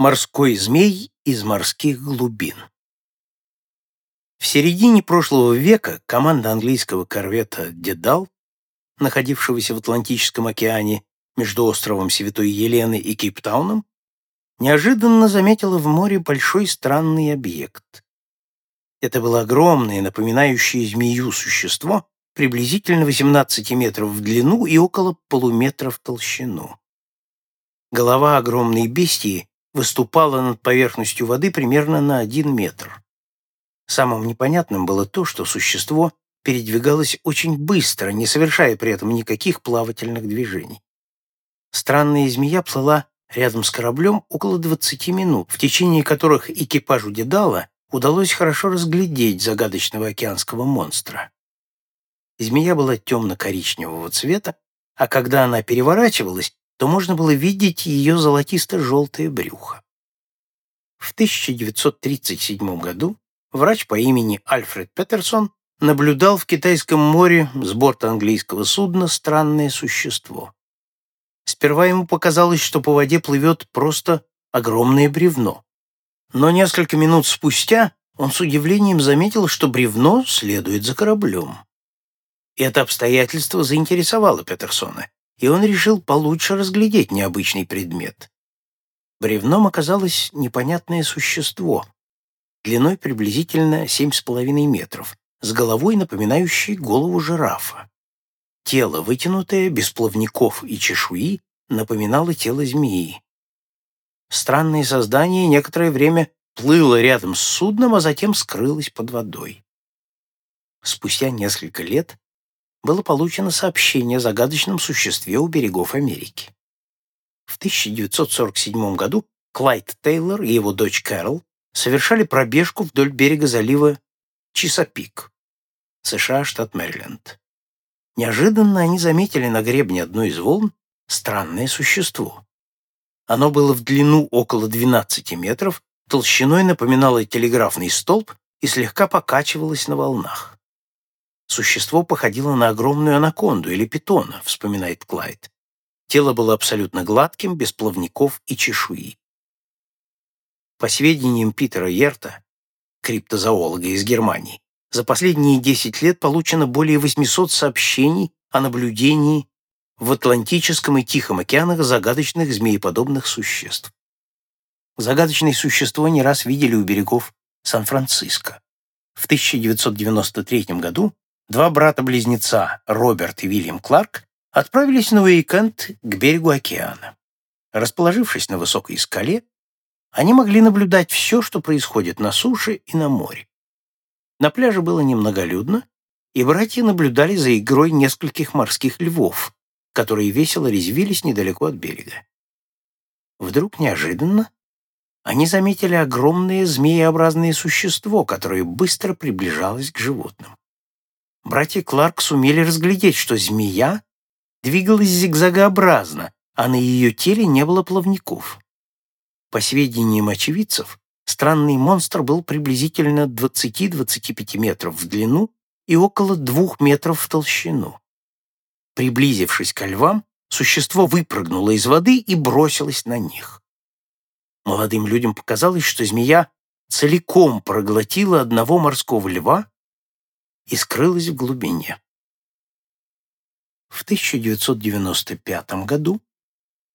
Морской змей из морских глубин. В середине прошлого века команда английского корвета «Дедал», находившегося в Атлантическом океане между островом Святой Елены и Кейптауном, неожиданно заметила в море большой странный объект. Это было огромное, напоминающее змею существо, приблизительно 18 метров в длину и около полуметра в толщину. Голова огромной бестии выступала над поверхностью воды примерно на один метр. Самым непонятным было то, что существо передвигалось очень быстро, не совершая при этом никаких плавательных движений. Странная змея плыла рядом с кораблем около 20 минут, в течение которых экипажу Дедала удалось хорошо разглядеть загадочного океанского монстра. Змея была темно-коричневого цвета, а когда она переворачивалась, то можно было видеть ее золотисто-желтое брюхо. В 1937 году врач по имени Альфред Петерсон наблюдал в Китайском море с борта английского судна странное существо. Сперва ему показалось, что по воде плывет просто огромное бревно. Но несколько минут спустя он с удивлением заметил, что бревно следует за кораблем. Это обстоятельство заинтересовало Петерсона, и он решил получше разглядеть необычный предмет. Бревном оказалось непонятное существо, длиной приблизительно 7,5 метров, с головой, напоминающей голову жирафа. Тело, вытянутое, без плавников и чешуи, напоминало тело змеи. Странное создание некоторое время плыло рядом с судном, а затем скрылось под водой. Спустя несколько лет было получено сообщение о загадочном существе у берегов Америки. В 1947 году Клайд Тейлор и его дочь Кэрол совершали пробежку вдоль берега залива Чисапик, США, штат Мэриленд. Неожиданно они заметили на гребне одной из волн странное существо. Оно было в длину около 12 метров, толщиной напоминало телеграфный столб и слегка покачивалось на волнах. Существо походило на огромную анаконду или питона, вспоминает Клайд. Тело было абсолютно гладким, без плавников и чешуи. По сведениям Питера Ерта, криптозоолога из Германии, за последние 10 лет получено более 800 сообщений о наблюдении в Атлантическом и Тихом океанах загадочных змееподобных существ. Загадочные существа не раз видели у берегов Сан-Франциско. В 1993 году два брата-близнеца, Роберт и Вильям Кларк, отправились на уикенд к берегу океана. Расположившись на высокой скале, они могли наблюдать все, что происходит на суше и на море. На пляже было немноголюдно, и братья наблюдали за игрой нескольких морских львов, которые весело резвились недалеко от берега. Вдруг неожиданно они заметили огромное змееобразное существо, которое быстро приближалось к животным братья Кларк сумели разглядеть, что змея двигалась зигзагообразно, а на ее теле не было плавников. По сведениям очевидцев, странный монстр был приблизительно 20-25 метров в длину и около 2 метров в толщину. Приблизившись к львам, существо выпрыгнуло из воды и бросилось на них. Молодым людям показалось, что змея целиком проглотила одного морского льва и скрылась в глубине. В 1995 году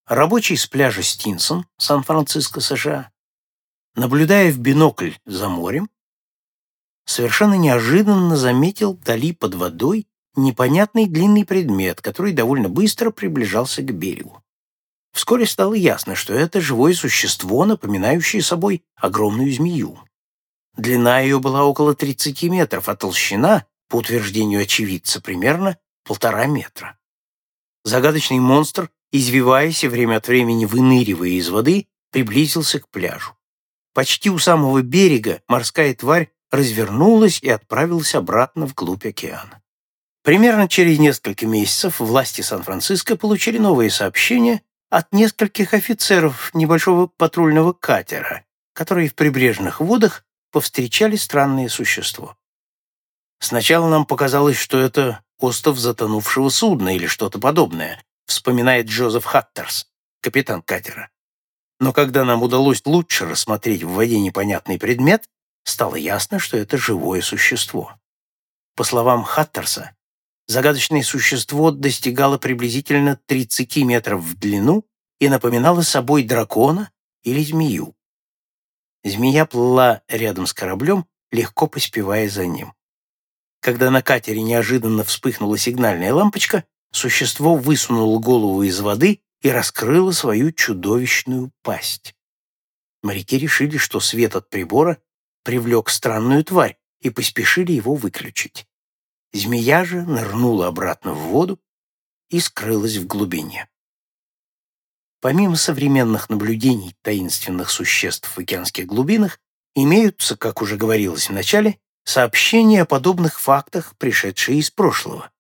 рабочий с пляжа Стинсон, Сан-Франциско, США, наблюдая в бинокль за морем, совершенно неожиданно заметил вдали под водой непонятный длинный предмет, который довольно быстро приближался к берегу. Вскоре стало ясно, что это живое существо, напоминающее собой огромную змею. Длина ее была около 30 метров, а толщина, по утверждению очевидца, примерно полтора метра. Загадочный монстр, извиваясь и время от времени выныривая из воды, приблизился к пляжу. Почти у самого берега морская тварь развернулась и отправилась обратно вглубь океана. Примерно через несколько месяцев власти Сан-Франциско получили новые сообщения от нескольких офицеров небольшого патрульного катера, которые в прибрежных водах повстречали странное существо. Сначала нам показалось, что это остов затонувшего судна или что-то подобное, вспоминает Джозеф Хаттерс, капитан катера. Но когда нам удалось лучше рассмотреть в воде непонятный предмет, стало ясно, что это живое существо. По словам Хаттерса, загадочное существо достигало приблизительно 30 метров в длину и напоминало собой дракона или змею. Змея плыла рядом с кораблем, легко поспевая за ним. Когда на катере неожиданно вспыхнула сигнальная лампочка, существо высунуло голову из воды и раскрыло свою чудовищную пасть. Моряки решили, что свет от прибора привлек странную тварь и поспешили его выключить. Змея же нырнула обратно в воду и скрылась в глубине. Помимо современных наблюдений таинственных существ в океанских глубинах, имеются, как уже говорилось в начале, сообщения о подобных фактах, пришедшие из прошлого.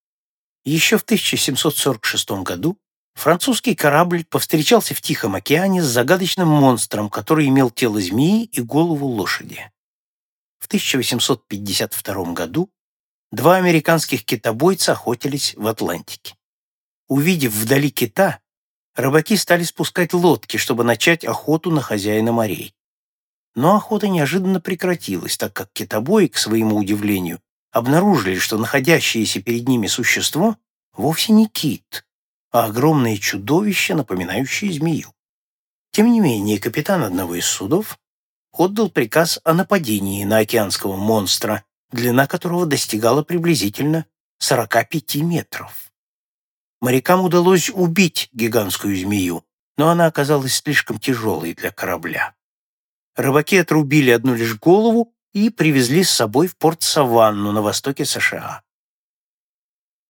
Еще в 1746 году французский корабль повстречался в Тихом океане с загадочным монстром, который имел тело змеи и голову лошади. В 1852 году два американских китобойца охотились в Атлантике. Увидев вдали кита, рыбаки стали спускать лодки, чтобы начать охоту на хозяина морей. Но охота неожиданно прекратилась, так как китобои, к своему удивлению, обнаружили, что находящееся перед ними существо вовсе не кит, а огромное чудовище, напоминающее змею. Тем не менее, капитан одного из судов отдал приказ о нападении на океанского монстра, длина которого достигала приблизительно 45 метров. Морякам удалось убить гигантскую змею, но она оказалась слишком тяжелой для корабля. Рыбаки отрубили одну лишь голову и привезли с собой в порт Саванну на востоке США.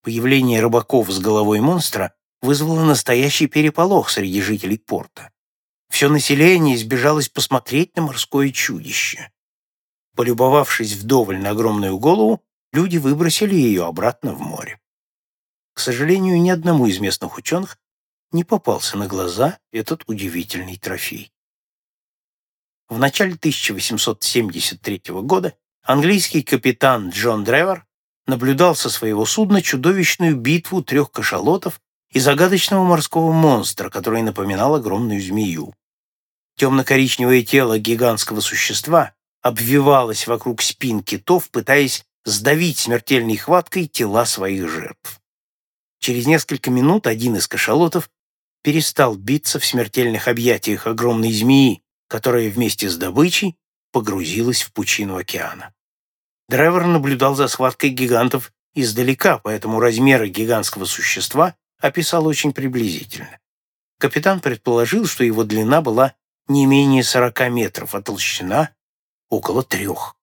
Появление рыбаков с головой монстра вызвало настоящий переполох среди жителей порта. Все население избежалось посмотреть на морское чудище. Полюбовавшись вдоволь на огромную голову, люди выбросили ее обратно в море. К сожалению, ни одному из местных ученых не попался на глаза этот удивительный трофей. В начале 1873 года английский капитан Джон Древер наблюдал со своего судна чудовищную битву трех кашалотов и загадочного морского монстра, который напоминал огромную змею. Темно-коричневое тело гигантского существа обвивалось вокруг спин китов, пытаясь сдавить смертельной хваткой тела своих жертв. Через несколько минут один из кашалотов перестал биться в смертельных объятиях огромной змеи, которая вместе с добычей погрузилась в пучину океана. Древер наблюдал за схваткой гигантов издалека, поэтому размеры гигантского существа описал очень приблизительно. Капитан предположил, что его длина была не менее 40 метров, а толщина — около трех.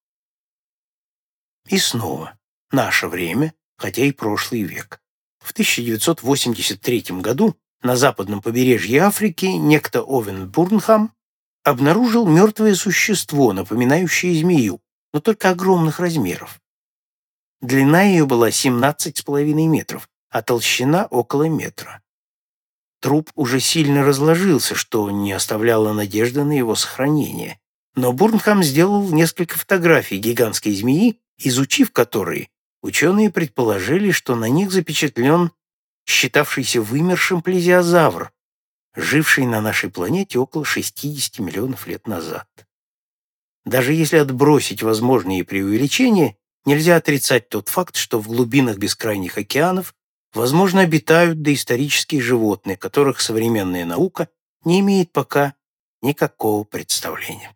И снова наше время, хотя и прошлый век. В 1983 году на западном побережье Африки некто Овен Бурнхам обнаружил мертвое существо, напоминающее змею, но только огромных размеров. Длина ее была 17,5 метров, а толщина около метра. Труп уже сильно разложился, что не оставляло надежды на его сохранение. Но Бурнхам сделал несколько фотографий гигантской змеи, изучив которые, Ученые предположили, что на них запечатлен считавшийся вымершим плезиозавр, живший на нашей планете около 60 миллионов лет назад. Даже если отбросить возможные преувеличения, нельзя отрицать тот факт, что в глубинах бескрайних океанов, возможно, обитают доисторические животные, которых современная наука не имеет пока никакого представления.